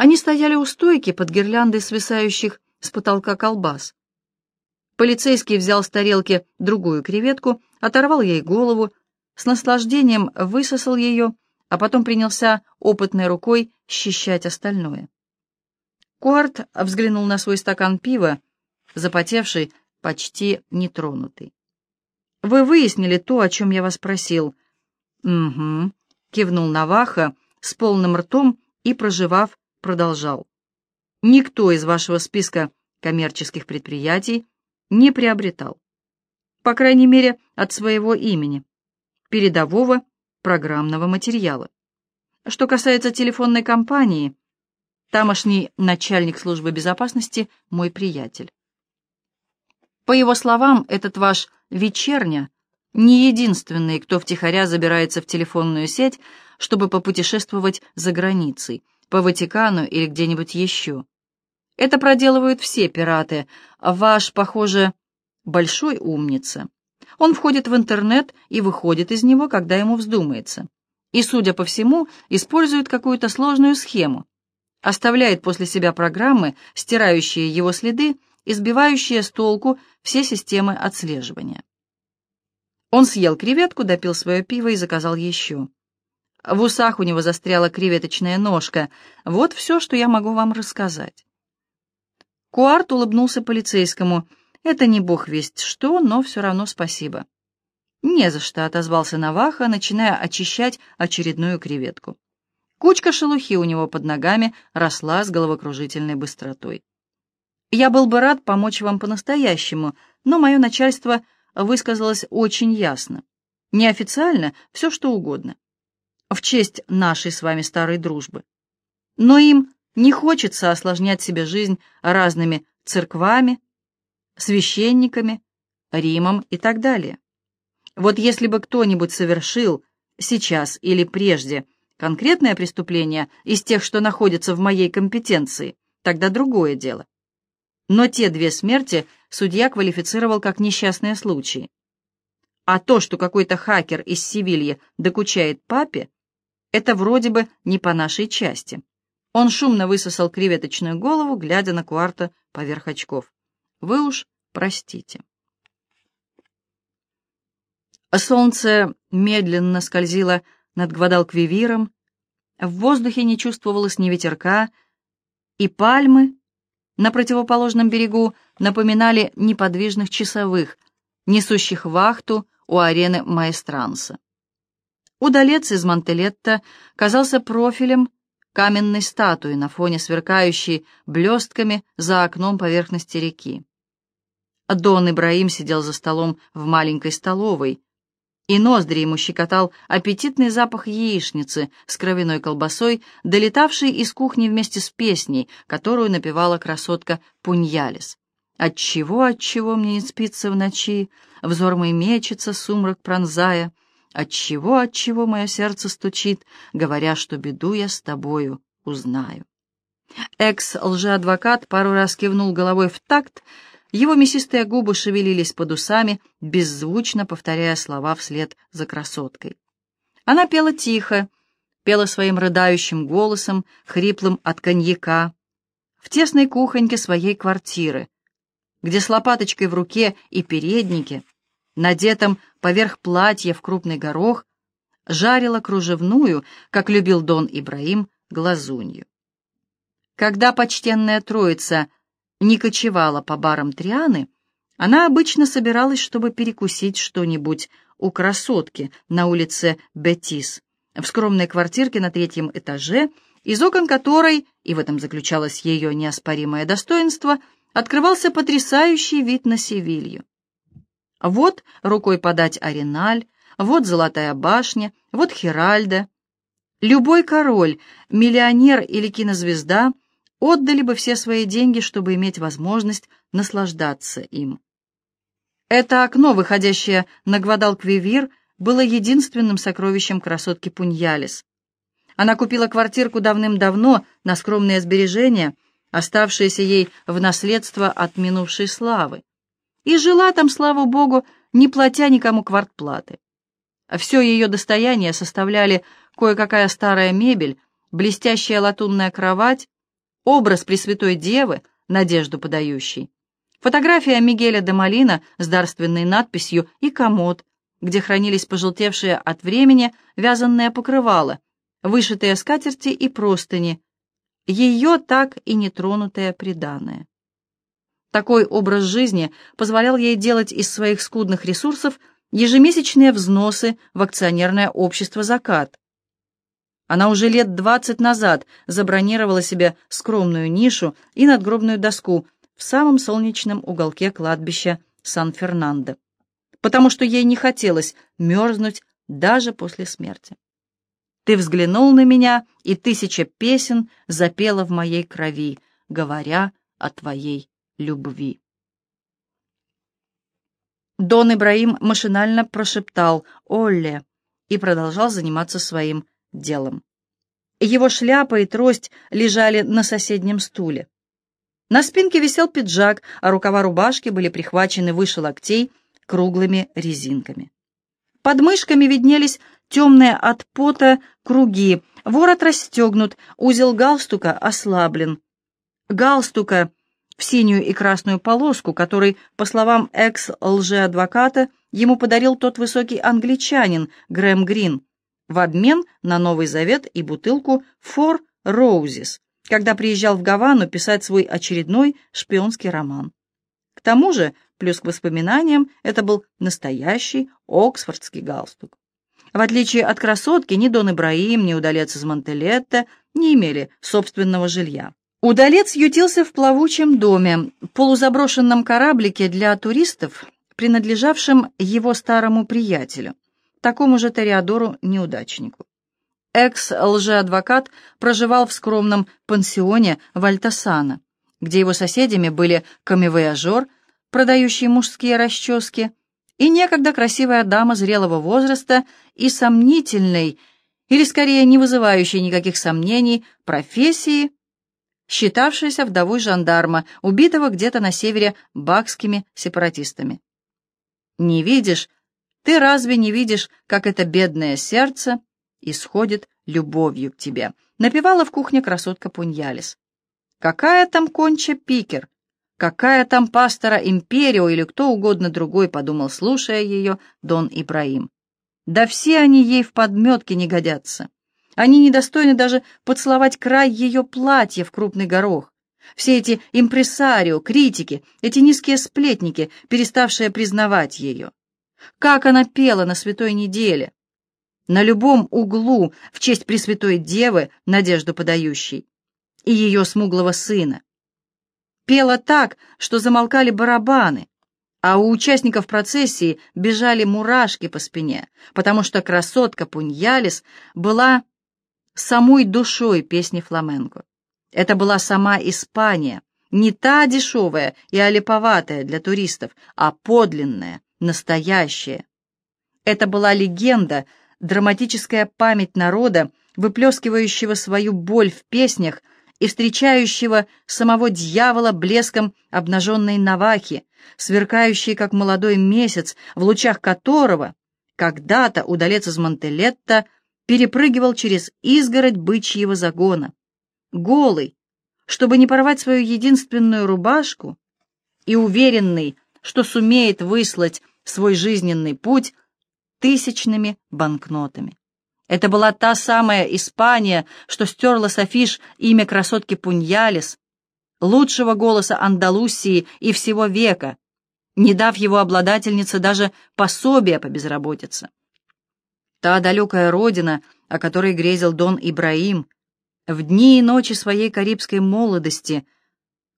Они стояли у стойки под гирляндой свисающих с потолка колбас. Полицейский взял с тарелки другую креветку, оторвал ей голову, с наслаждением высосал ее, а потом принялся опытной рукой счищать остальное. Куарт взглянул на свой стакан пива, запотевший, почти нетронутый. «Вы выяснили то, о чем я вас просил?» «Угу», — кивнул Наваха с полным ртом и, проживав, продолжал. «Никто из вашего списка коммерческих предприятий не приобретал. По крайней мере, от своего имени, передового программного материала. Что касается телефонной компании, тамошний начальник службы безопасности — мой приятель. По его словам, этот ваш «вечерня» не единственный, кто втихаря забирается в телефонную сеть, чтобы попутешествовать за границей, по Ватикану или где-нибудь еще. Это проделывают все пираты. Ваш, похоже, большой умница. Он входит в интернет и выходит из него, когда ему вздумается. И, судя по всему, использует какую-то сложную схему. Оставляет после себя программы, стирающие его следы и сбивающие с толку все системы отслеживания. Он съел креветку, допил свое пиво и заказал еще. В усах у него застряла креветочная ножка. Вот все, что я могу вам рассказать. Куарт улыбнулся полицейскому. «Это не бог весть что, но все равно спасибо». «Не за что», — отозвался Наваха, начиная очищать очередную креветку. Кучка шелухи у него под ногами росла с головокружительной быстротой. «Я был бы рад помочь вам по-настоящему, но мое начальство высказалось очень ясно. Неофициально все что угодно. В честь нашей с вами старой дружбы. Но им не хочется осложнять себе жизнь разными церквами, священниками, Римом и так далее. Вот если бы кто-нибудь совершил сейчас или прежде конкретное преступление из тех, что находятся в моей компетенции, тогда другое дело. Но те две смерти судья квалифицировал как несчастные случаи. А то, что какой-то хакер из Севильи докучает папе, это вроде бы не по нашей части. Он шумно высосал креветочную голову, глядя на Куарта поверх очков. «Вы уж простите». Солнце медленно скользило над Гвадалквивиром, в воздухе не чувствовалось ни ветерка, и пальмы на противоположном берегу напоминали неподвижных часовых, несущих вахту у арены Маэстранса. Удалец из Мантелетта казался профилем каменной статуи на фоне сверкающей блестками за окном поверхности реки. Дон Ибраим сидел за столом в маленькой столовой, и ноздри ему щекотал аппетитный запах яичницы с кровяной колбасой, долетавший из кухни вместе с песней, которую напевала красотка Пуньялис. «Отчего, отчего мне не спится в ночи, взор мой мечется, сумрак пронзая, Отчего, отчего мое сердце стучит, говоря, что беду я с тобою узнаю. Экс-лжеадвокат пару раз кивнул головой в такт, его мясистые губы шевелились под усами, беззвучно повторяя слова вслед за красоткой. Она пела тихо, пела своим рыдающим голосом, хриплым от коньяка, в тесной кухоньке своей квартиры, где с лопаточкой в руке и переднике надетом поверх платья в крупный горох, жарила кружевную, как любил Дон Ибраим, глазунью. Когда почтенная троица не кочевала по барам Трианы, она обычно собиралась, чтобы перекусить что-нибудь у красотки на улице Бетис, в скромной квартирке на третьем этаже, из окон которой, и в этом заключалось ее неоспоримое достоинство, открывался потрясающий вид на Севилью. Вот рукой подать Ареналь, вот Золотая башня, вот Хиральда. Любой король, миллионер или кинозвезда отдали бы все свои деньги, чтобы иметь возможность наслаждаться им. Это окно, выходящее на Гвадалквивир, было единственным сокровищем красотки Пуньялис. Она купила квартирку давным-давно на скромные сбережения, оставшиеся ей в наследство от минувшей славы и жила там, слава богу, не платя никому квартплаты. Все ее достояние составляли кое-какая старая мебель, блестящая латунная кровать, образ Пресвятой Девы, надежду подающий, фотография Мигеля де Малина с дарственной надписью и комод, где хранились пожелтевшие от времени вязанные покрывала, вышитые скатерти и простыни, ее так и нетронутое приданое. Такой образ жизни позволял ей делать из своих скудных ресурсов ежемесячные взносы в акционерное общество «Закат». Она уже лет двадцать назад забронировала себе скромную нишу и надгробную доску в самом солнечном уголке кладбища Сан-Фернандо, потому что ей не хотелось мерзнуть даже после смерти. Ты взглянул на меня, и тысяча песен запела в моей крови, говоря о твоей любви. Дон Ибраим машинально прошептал «Олле» и продолжал заниматься своим делом. Его шляпа и трость лежали на соседнем стуле. На спинке висел пиджак, а рукава рубашки были прихвачены выше локтей круглыми резинками. Под мышками виднелись темные от пота круги, ворот расстегнут, узел галстука ослаблен. Галстука в синюю и красную полоску, который, по словам экс-лжеадвоката, ему подарил тот высокий англичанин Грэм Грин в обмен на Новый Завет и бутылку «Four Roses», когда приезжал в Гавану писать свой очередной шпионский роман. К тому же, плюс к воспоминаниям, это был настоящий оксфордский галстук. В отличие от красотки, ни Дон Ибраим, ни удалец из Монтелетто не имели собственного жилья. Удалец ютился в плавучем доме, полузаброшенном кораблике для туристов, принадлежавшем его старому приятелю, такому же Тореадору-неудачнику. Экс-лжеадвокат проживал в скромном пансионе Вальтасана, где его соседями были камевояжер, продающий мужские расчески, и некогда красивая дама зрелого возраста и сомнительной, или скорее не вызывающей никаких сомнений, профессии считавшаяся вдовой жандарма, убитого где-то на севере бакскими сепаратистами. Не видишь, ты разве не видишь, как это бедное сердце исходит любовью к тебе? Напевала в кухне красотка Пуньялис. Какая там конча пикер? Какая там пастора Империо или кто угодно другой, подумал, слушая ее, Дон Ибраим. Да все они ей в подметке не годятся. Они недостойны даже поцеловать край ее платья в крупный горох. Все эти импресарио, критики, эти низкие сплетники, переставшие признавать ее. Как она пела на святой неделе! На любом углу в честь Пресвятой Девы, надежду подающей, и ее смуглого сына. Пела так, что замолкали барабаны, а у участников процессии бежали мурашки по спине, потому что красотка Пуньялис была самой душой песни фламенко. Это была сама Испания, не та дешевая и олиповатая для туристов, а подлинная, настоящая. Это была легенда, драматическая память народа, выплескивающего свою боль в песнях и встречающего самого дьявола блеском обнаженной навахи, сверкающей, как молодой месяц, в лучах которого когда-то удалец из Монтелетта перепрыгивал через изгородь бычьего загона, голый, чтобы не порвать свою единственную рубашку, и уверенный, что сумеет выслать свой жизненный путь тысячными банкнотами. Это была та самая Испания, что стерла с афиш имя красотки Пуньялис, лучшего голоса Андалусии и всего века, не дав его обладательнице даже пособия по безработице. Та далекая родина, о которой грезил Дон Ибраим, в дни и ночи своей карибской молодости,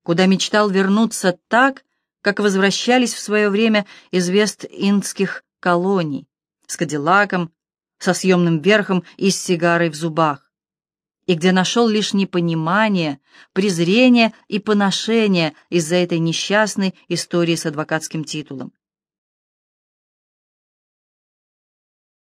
куда мечтал вернуться так, как возвращались в свое время из вест-индских колоний, с кадиллаком, со съемным верхом и с сигарой в зубах, и где нашел лишь непонимание, презрение и поношение из-за этой несчастной истории с адвокатским титулом.